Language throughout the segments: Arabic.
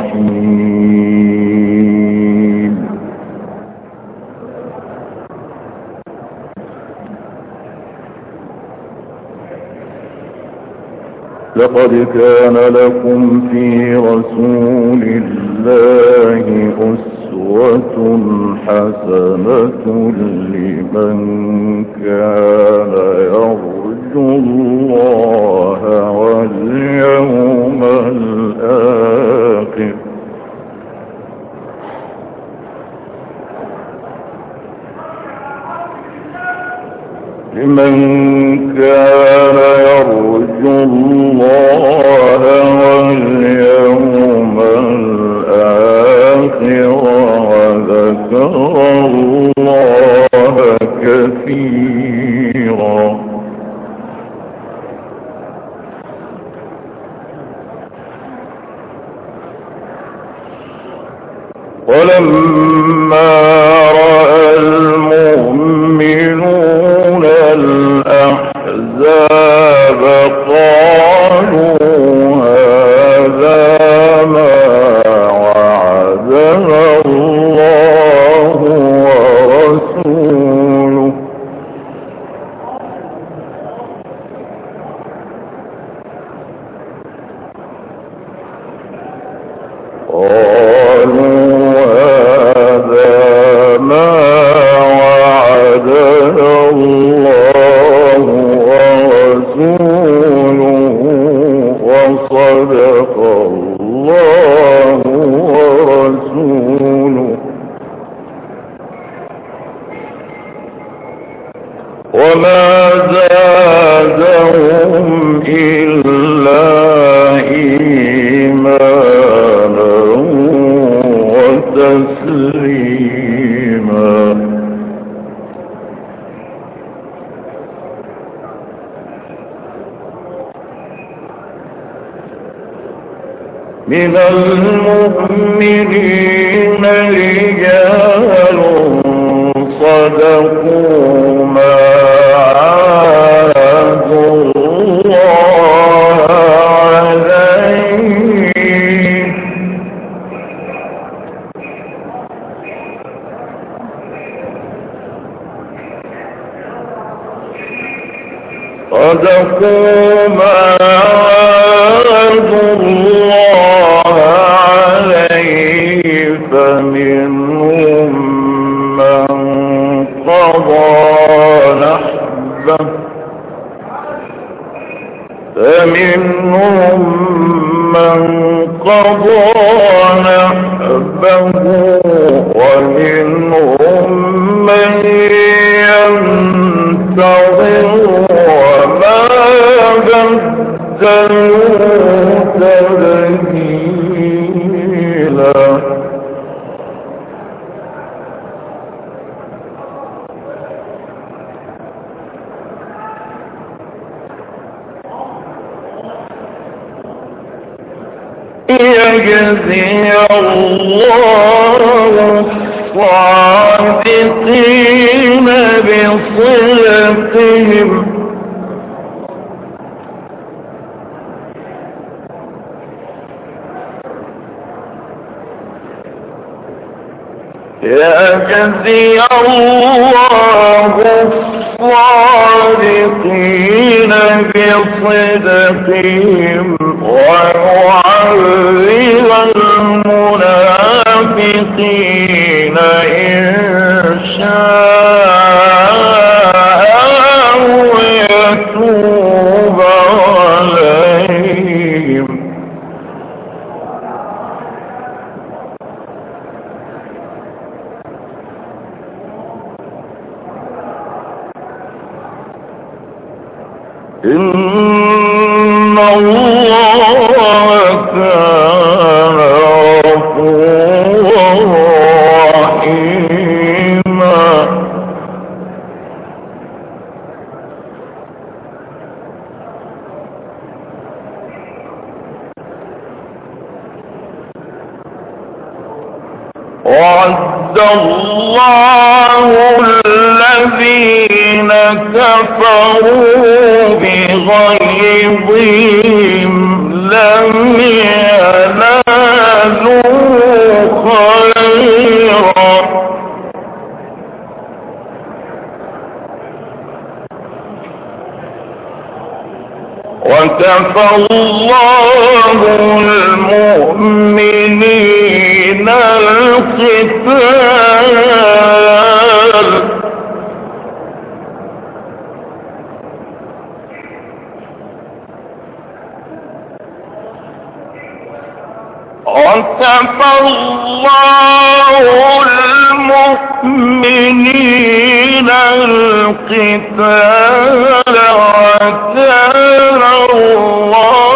الرحيم. لقد كان لكم في رسول الله أسوة حسنة لمن كان يرجو لمن كان يرجو الله واليوم الآخر وذكر الله كثيرا. ما من المؤمنين رجال صدقوا. قضى يجزي الله الصادقين بصدقهم ويعذب المنافقين إن شاء الله الذين كفروا بغيظهم لم ينالوا خيرا. وكفى الله المؤمنين القتال الله المؤمنين القتال وكان الله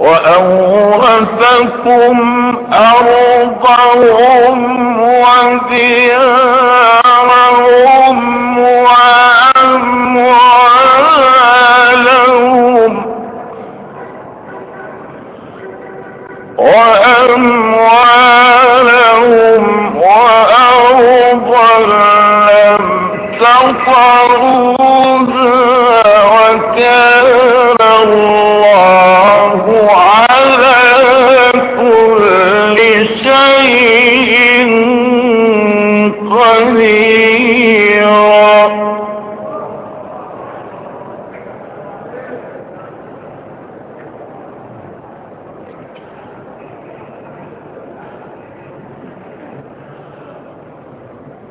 وأورثكم أرضهم وديارهم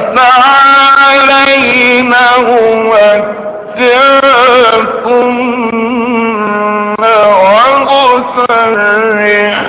فتعالين أمتعكن وأسرحكن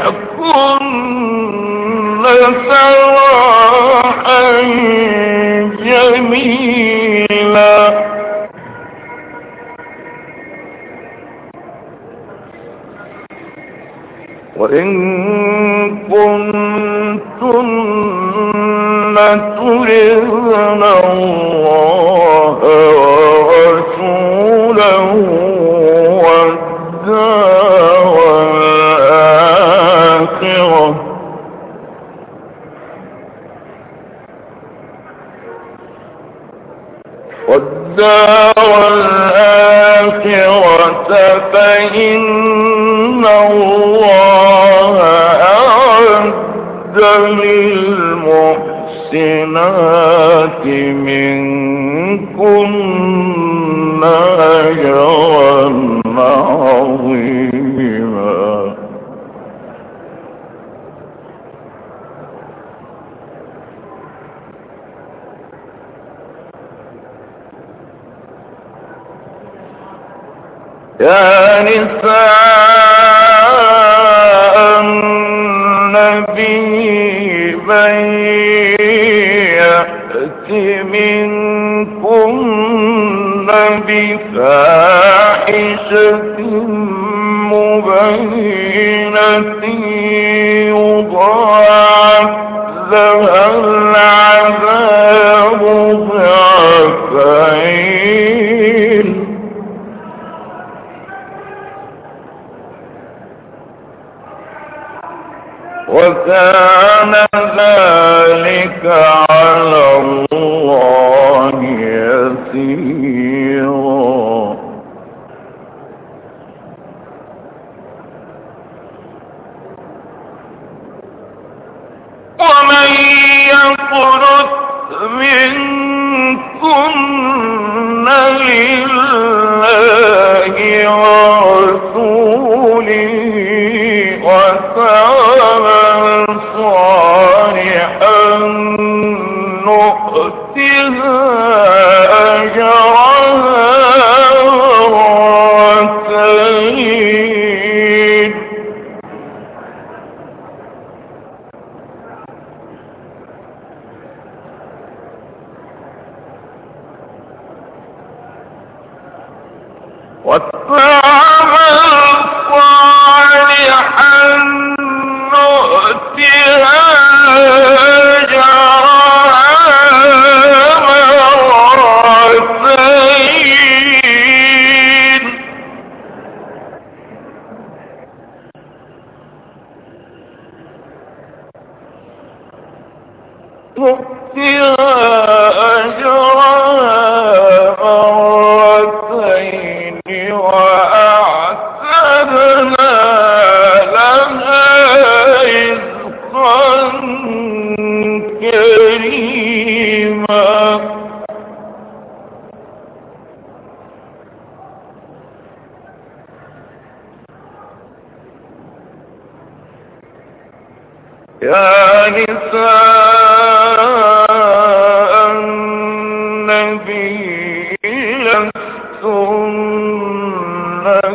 والدار الآخرة فإن الله أعد للمحسنات منكن يا نساء النبي من منكن بفاحشة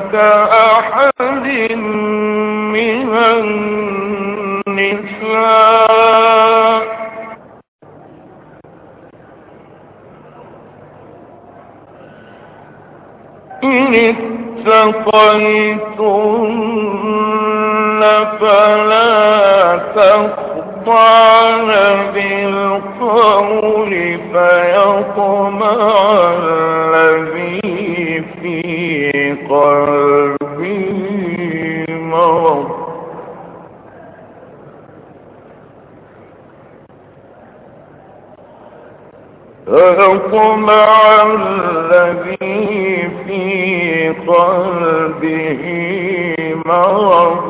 لستن فيطمع الذي في قلبه مرض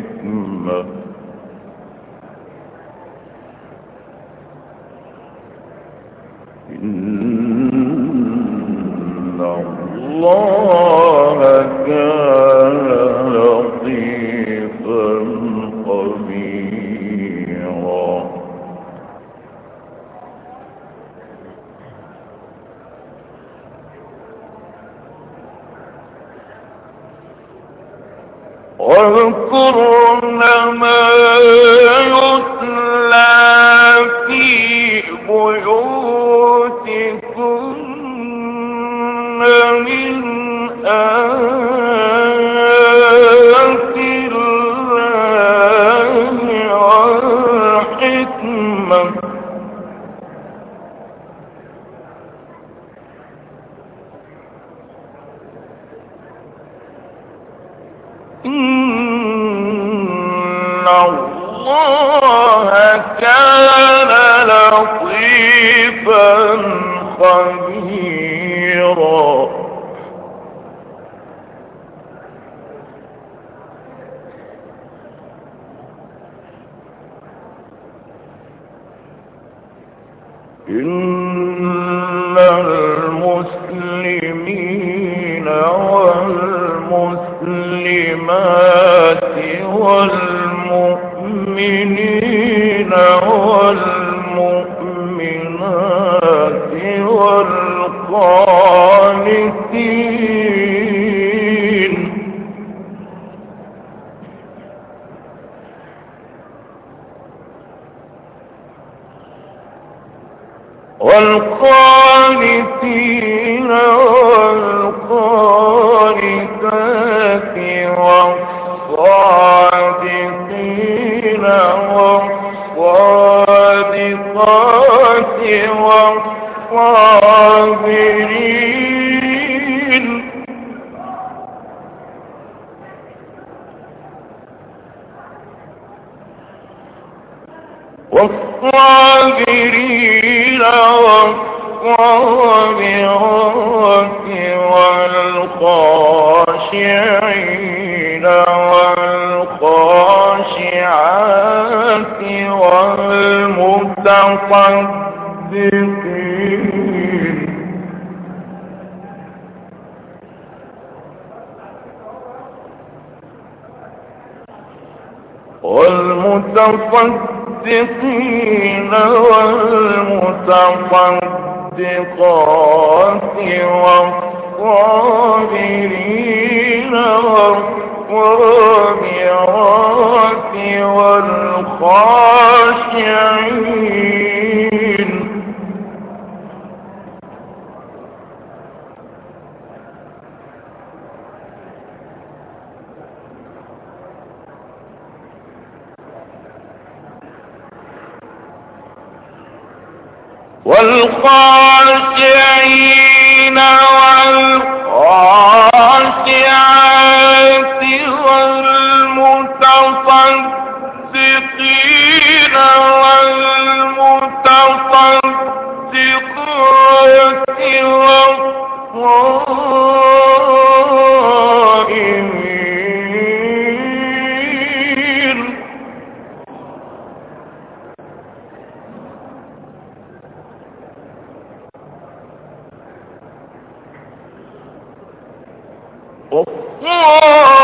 الحكمة إن الله musamman والصابرين والصابرات والخاشعين والخاشعات والمتصدقين. والمتصدقين والمصدقين والمتصدقات والصابرين والصابرات والخاشعين 哦哦哦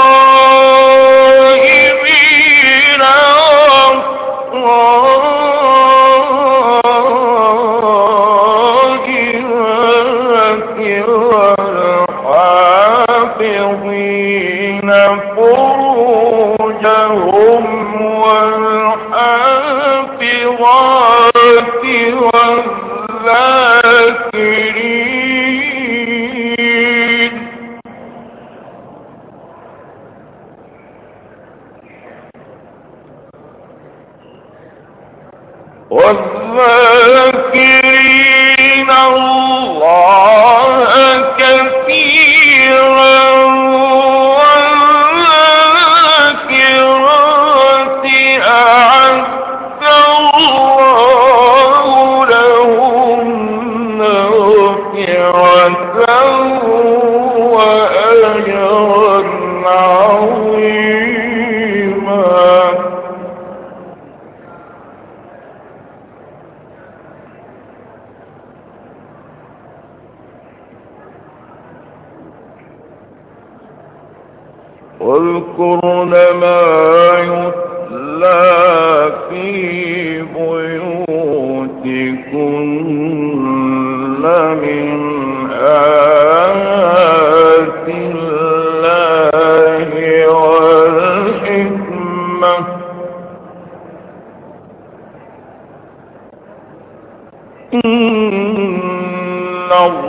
الله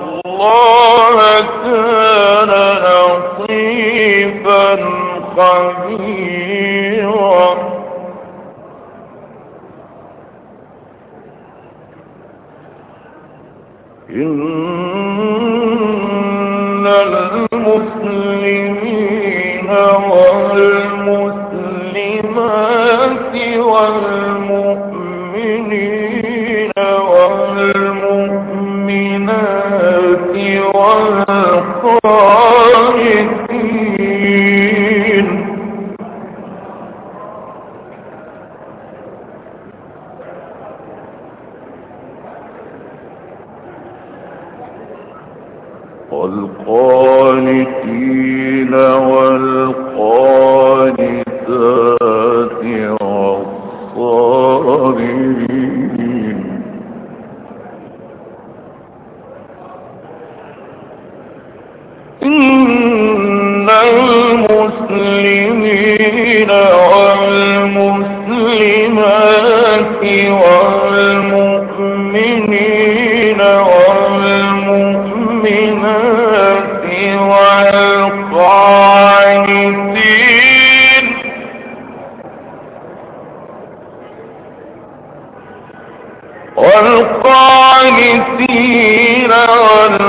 والقانتين والقانتات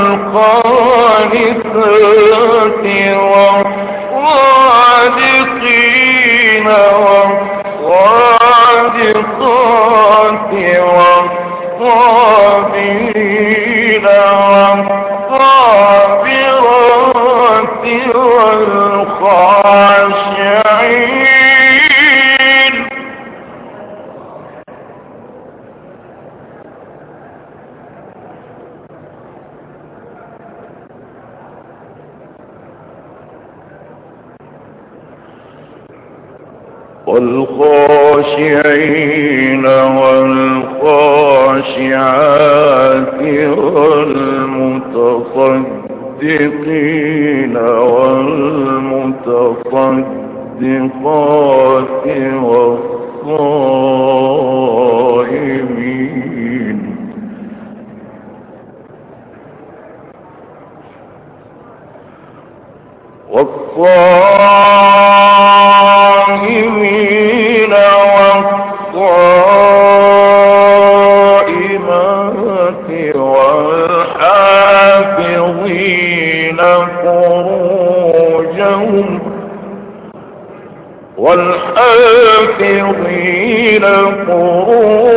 والصادقين والصادقات والخاشعين والخاشعات والمتصدقين والمتصدقات والصائمين. والصائمين قرون